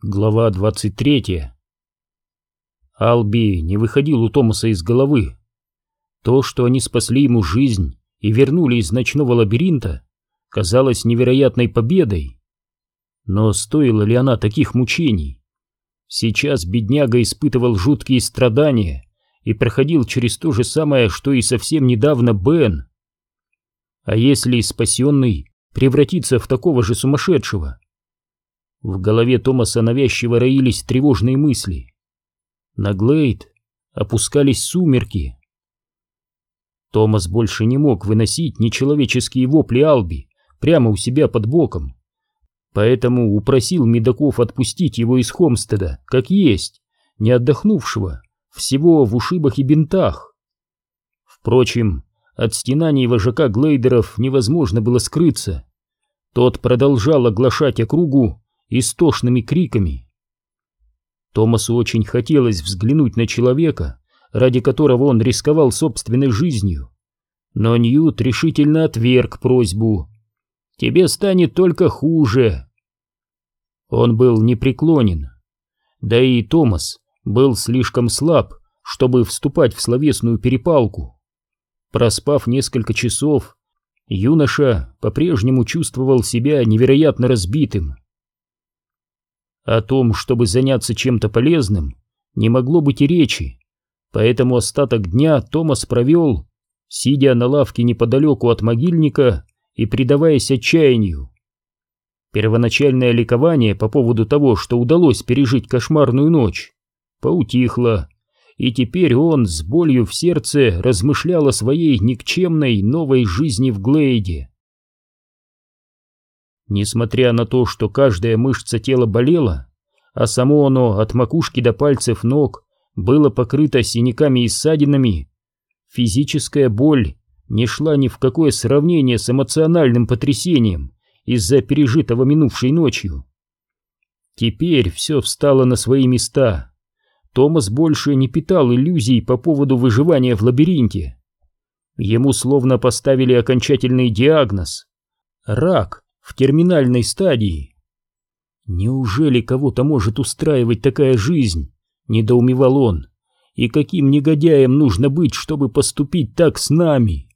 Глава 23 Алби не выходил у Томаса из головы. То, что они спасли ему жизнь и вернули из ночного лабиринта, казалось невероятной победой. Но стоила ли она таких мучений? Сейчас бедняга испытывал жуткие страдания и проходил через то же самое, что и совсем недавно Бен. А если спасенный превратится в такого же сумасшедшего? В голове Томаса навязчиво роились тревожные мысли. На Глейд опускались сумерки. Томас больше не мог выносить нечеловеческие вопли Алби прямо у себя под боком. Поэтому упросил Медаков отпустить его из Хомстеда, как есть, не отдохнувшего, всего в ушибах и бинтах. Впрочем, от стенаний вожака Глейдеров невозможно было скрыться. Тот продолжал оглашать округу истошными криками. Томасу очень хотелось взглянуть на человека, ради которого он рисковал собственной жизнью. Но Ньют решительно отверг просьбу. «Тебе станет только хуже». Он был непреклонен. Да и Томас был слишком слаб, чтобы вступать в словесную перепалку. Проспав несколько часов, юноша по-прежнему чувствовал себя невероятно разбитым. О том, чтобы заняться чем-то полезным, не могло быть и речи, поэтому остаток дня Томас провел, сидя на лавке неподалеку от могильника и предаваясь отчаянию. Первоначальное ликование по поводу того, что удалось пережить кошмарную ночь, поутихло, и теперь он с болью в сердце размышлял о своей никчемной новой жизни в Глейде. Несмотря на то, что каждая мышца тела болела, а само оно от макушки до пальцев ног было покрыто синяками и ссадинами, физическая боль не шла ни в какое сравнение с эмоциональным потрясением из-за пережитого минувшей ночью. Теперь все встало на свои места. Томас больше не питал иллюзий по поводу выживания в лабиринте. Ему словно поставили окончательный диагноз — рак в терминальной стадии. Неужели кого-то может устраивать такая жизнь? Недоумевал он. И каким негодяем нужно быть, чтобы поступить так с нами?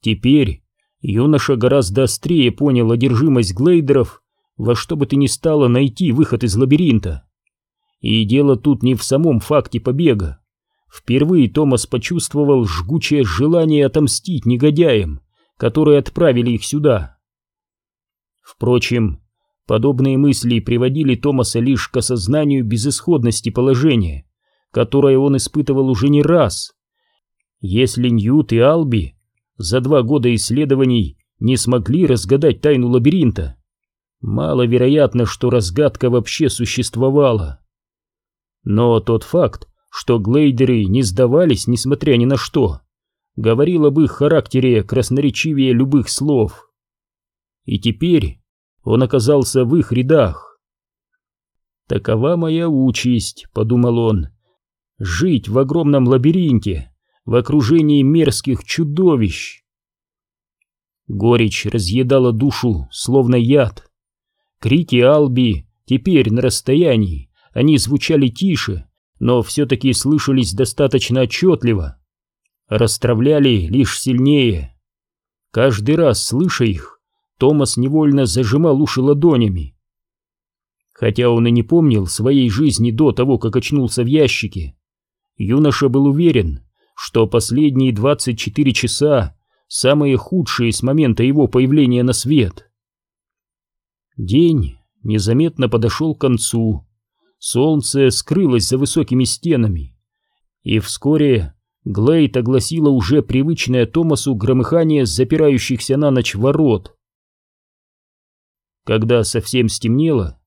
Теперь юноша гораздо острее понял одержимость глейдеров во что бы то ни стало найти выход из лабиринта. И дело тут не в самом факте побега. Впервые Томас почувствовал жгучее желание отомстить негодяям, которые отправили их сюда. Впрочем, подобные мысли приводили Томаса лишь к осознанию безысходности положения, которое он испытывал уже не раз. Если Ньют и Алби за два года исследований не смогли разгадать тайну лабиринта, маловероятно, что разгадка вообще существовала. Но тот факт, что глейдеры не сдавались, несмотря ни на что, говорил об их характере красноречивее любых слов. И теперь он оказался в их рядах. «Такова моя участь», — подумал он, — «жить в огромном лабиринте, в окружении мерзких чудовищ». Горечь разъедала душу, словно яд. Крики Алби теперь на расстоянии, они звучали тише, но все-таки слышались достаточно отчетливо. Расстравляли лишь сильнее. Каждый раз, слыша их, Томас невольно зажимал уши ладонями. Хотя он и не помнил своей жизни до того, как очнулся в ящике, юноша был уверен, что последние 24 часа самые худшие с момента его появления на свет. День незаметно подошел к концу, солнце скрылось за высокими стенами, и вскоре Глейд огласила уже привычное Томасу громыхание запирающихся на ночь ворот. Когда совсем стемнело,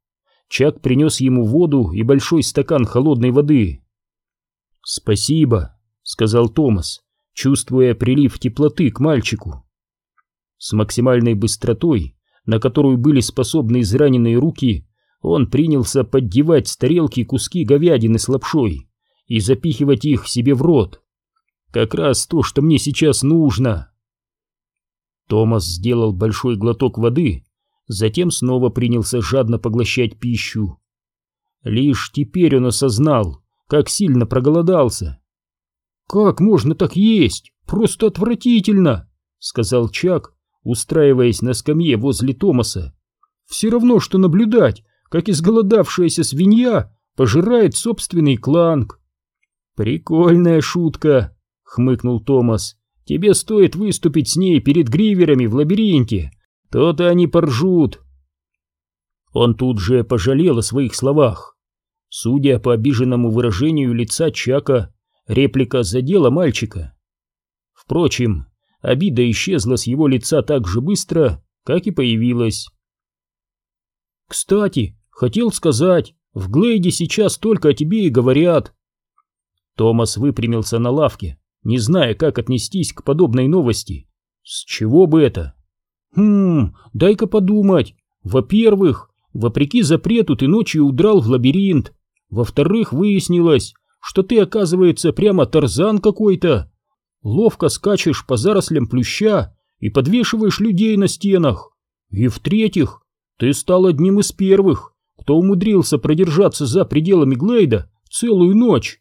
Чак принес ему воду и большой стакан холодной воды. «Спасибо», — сказал Томас, чувствуя прилив теплоты к мальчику. С максимальной быстротой, на которую были способны израненные руки, он принялся поддевать с тарелки куски говядины с лапшой и запихивать их себе в рот. Как раз то, что мне сейчас нужно. Томас сделал большой глоток воды затем снова принялся жадно поглощать пищу. Лишь теперь он осознал, как сильно проголодался. «Как можно так есть? Просто отвратительно!» — сказал Чак, устраиваясь на скамье возле Томаса. «Все равно, что наблюдать, как изголодавшаяся свинья пожирает собственный кланг». «Прикольная шутка», — хмыкнул Томас. «Тебе стоит выступить с ней перед гриверами в лабиринте. То-то они поржут». Он тут же пожалел о своих словах. Судя по обиженному выражению лица Чака, реплика задела мальчика. Впрочем, обида исчезла с его лица так же быстро, как и появилась. «Кстати, хотел сказать, в Глейде сейчас только о тебе и говорят». Томас выпрямился на лавке, не зная, как отнестись к подобной новости. С чего бы это? «Хм, дай-ка подумать. Во-первых, вопреки запрету ты ночью удрал в лабиринт. Во-вторых, выяснилось, что ты, оказывается, прямо тарзан какой-то. Ловко скачешь по зарослям плюща и подвешиваешь людей на стенах. И в-третьих, ты стал одним из первых, кто умудрился продержаться за пределами Глейда целую ночь.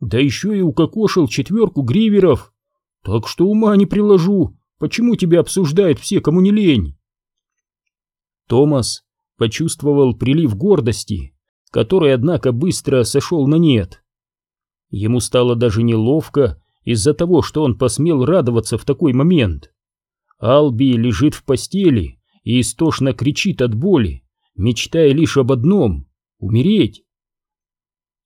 Да еще и укокошил четверку гриверов. Так что ума не приложу, почему тебя обсуждают все, кому не лень. Томас почувствовал прилив гордости, который, однако, быстро сошел на нет. Ему стало даже неловко из-за того, что он посмел радоваться в такой момент. Алби лежит в постели и истошно кричит от боли, мечтая лишь об одном — умереть.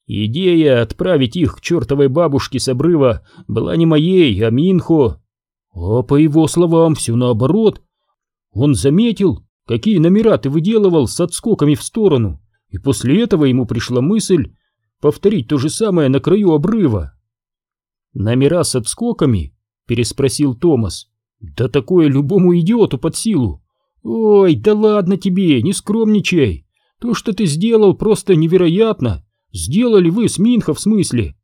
Идея отправить их к чертовой бабушке с обрыва была не моей, а Минхо. А по его словам все наоборот. Он заметил, какие номера ты выделывал с отскоками в сторону, и после этого ему пришла мысль повторить то же самое на краю обрыва. «Номера с отскоками?» — переспросил Томас. «Да такое любому идиоту под силу. Ой, да ладно тебе, не скромничай. То, что ты сделал, просто невероятно. Сделали вы с Минхо в смысле?»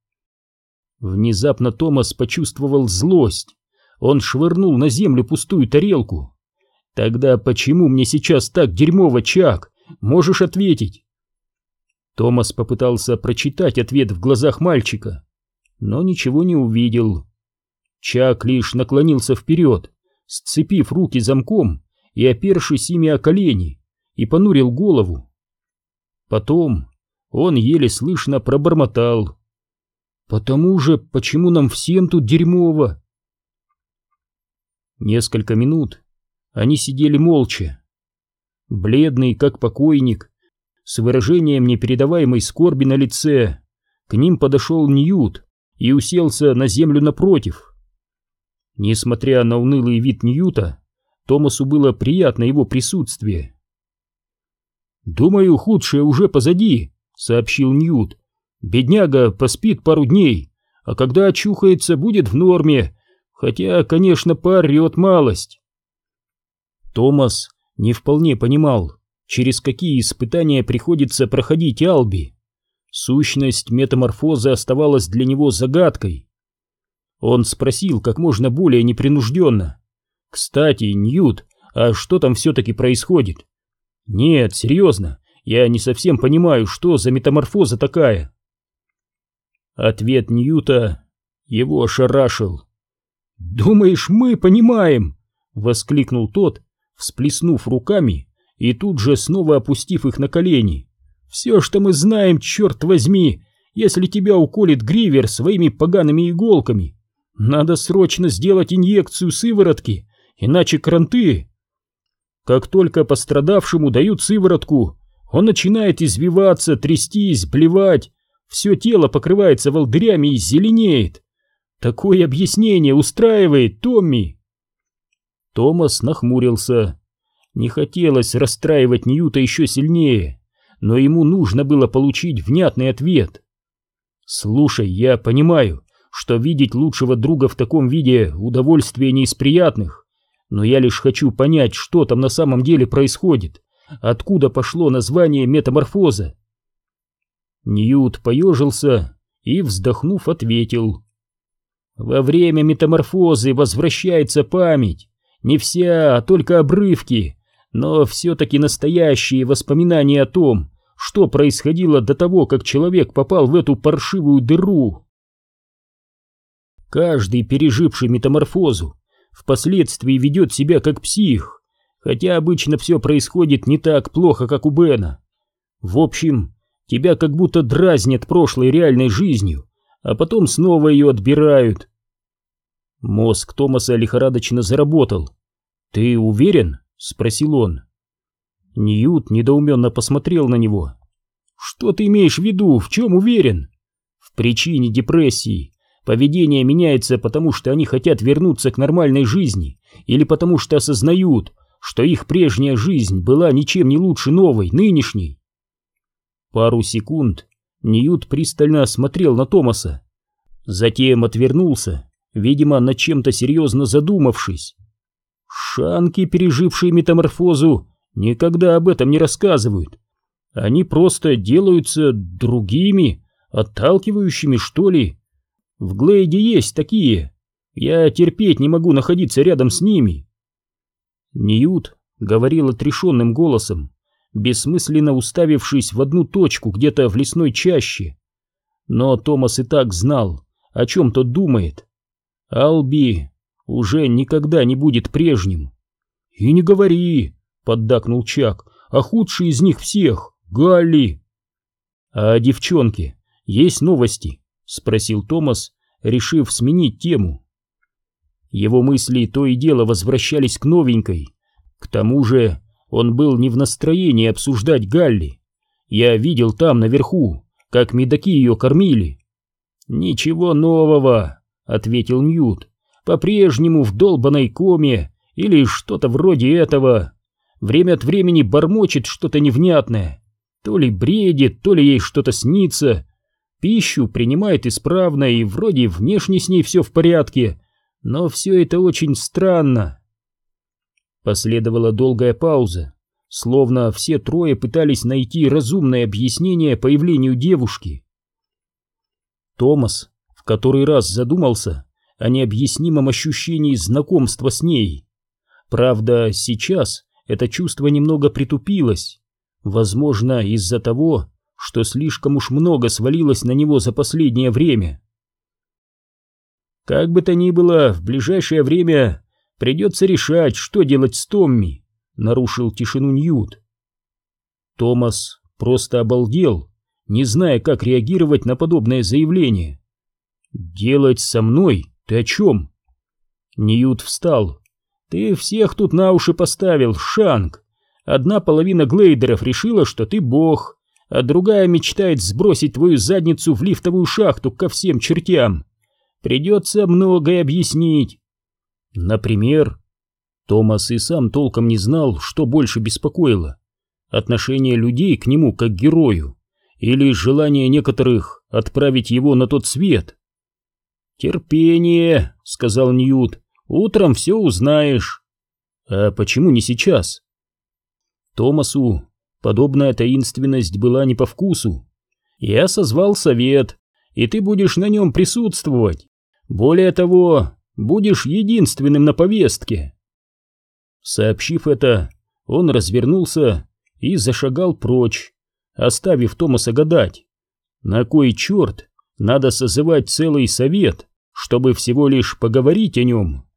Внезапно Томас почувствовал злость. Он швырнул на землю пустую тарелку. «Тогда почему мне сейчас так дерьмово, Чак? Можешь ответить?» Томас попытался прочитать ответ в глазах мальчика, но ничего не увидел. Чак лишь наклонился вперед, сцепив руки замком и опершись ими о колени, и понурил голову. Потом он еле слышно пробормотал. «Потому же, почему нам всем тут дерьмово?» Несколько минут они сидели молча. Бледный, как покойник, с выражением непередаваемой скорби на лице. К ним подошел Ньют и уселся на землю напротив. Несмотря на унылый вид Ньюта, Томасу было приятно его присутствие. «Думаю, худшее уже позади», — сообщил Ньют. «Бедняга поспит пару дней, а когда очухается, будет в норме, хотя, конечно, поорет малость». Томас не вполне понимал, через какие испытания приходится проходить Алби. Сущность метаморфозы оставалась для него загадкой. Он спросил как можно более непринужденно. «Кстати, Ньют, а что там все-таки происходит?» «Нет, серьезно, я не совсем понимаю, что за метаморфоза такая». Ответ Ньюта его ошарашил. «Думаешь, мы понимаем?» — воскликнул тот, всплеснув руками и тут же снова опустив их на колени. «Все, что мы знаем, черт возьми, если тебя уколет гривер своими погаными иголками, надо срочно сделать инъекцию сыворотки, иначе кранты...» Как только пострадавшему дают сыворотку, он начинает извиваться, трястись, блевать, все тело покрывается волдырями и зеленеет. Такое объяснение устраивает Томми. Томас нахмурился. Не хотелось расстраивать Ньюта еще сильнее, но ему нужно было получить внятный ответ. «Слушай, я понимаю, что видеть лучшего друга в таком виде удовольствие не из приятных, но я лишь хочу понять, что там на самом деле происходит, откуда пошло название метаморфоза». Ньют поежился и, вздохнув, ответил. «Во время метаморфозы возвращается память, не вся, а только обрывки, но все-таки настоящие воспоминания о том, что происходило до того, как человек попал в эту паршивую дыру. Каждый, переживший метаморфозу, впоследствии ведет себя как псих, хотя обычно все происходит не так плохо, как у Бена. В общем, тебя как будто дразнят прошлой реальной жизнью, а потом снова ее отбирают. Мозг Томаса лихорадочно заработал. «Ты уверен?» — спросил он. Ньют недоуменно посмотрел на него. «Что ты имеешь в виду? В чем уверен?» «В причине депрессии. Поведение меняется, потому что они хотят вернуться к нормальной жизни, или потому что осознают, что их прежняя жизнь была ничем не лучше новой, нынешней». Пару секунд Ньют пристально осмотрел на Томаса. Затем отвернулся, видимо, над чем-то серьезно задумавшись. Шанки, пережившие метаморфозу, никогда об этом не рассказывают. Они просто делаются другими, отталкивающими, что ли. В Глейде есть такие. Я терпеть не могу находиться рядом с ними. Ньют говорил отрешенным голосом, бессмысленно уставившись в одну точку где-то в лесной чаще. Но Томас и так знал, о чем тот думает. Алби уже никогда не будет прежним. «И не говори», — поддакнул Чак, — «а худший из них всех — Галли». «А девчонки, есть новости?» — спросил Томас, решив сменить тему. Его мысли то и дело возвращались к новенькой. К тому же он был не в настроении обсуждать Галли. Я видел там, наверху, как медаки ее кормили. «Ничего нового», — ответил Ньют. «По-прежнему в долбанной коме или что-то вроде этого. Время от времени бормочет что-то невнятное. То ли бредит, то ли ей что-то снится. Пищу принимает исправно и вроде внешне с ней все в порядке, но все это очень странно». Последовала долгая пауза, словно все трое пытались найти разумное объяснение появлению девушки. Томас в который раз задумался о необъяснимом ощущении знакомства с ней. Правда, сейчас это чувство немного притупилось, возможно, из-за того, что слишком уж много свалилось на него за последнее время. Как бы то ни было, в ближайшее время Придется решать, что делать с Томми, нарушил тишину Ньют. Томас просто обалдел, не зная, как реагировать на подобное заявление. «Делать со мной? Ты о чем?» Ньют встал. «Ты всех тут на уши поставил, Шанг. Одна половина глейдеров решила, что ты бог, а другая мечтает сбросить твою задницу в лифтовую шахту ко всем чертям. Придется многое объяснить. Например, Томас и сам толком не знал, что больше беспокоило. Отношение людей к нему как герою или желание некоторых отправить его на тот свет. «Терпение», — сказал Ньют, — «утром все узнаешь». «А почему не сейчас?» Томасу подобная таинственность была не по вкусу. «Я созвал совет, и ты будешь на нем присутствовать. Более того, будешь единственным на повестке. Сообщив это, он развернулся и зашагал прочь, оставив Томаса гадать, на кой черт надо созывать целый совет, чтобы всего лишь поговорить о нем.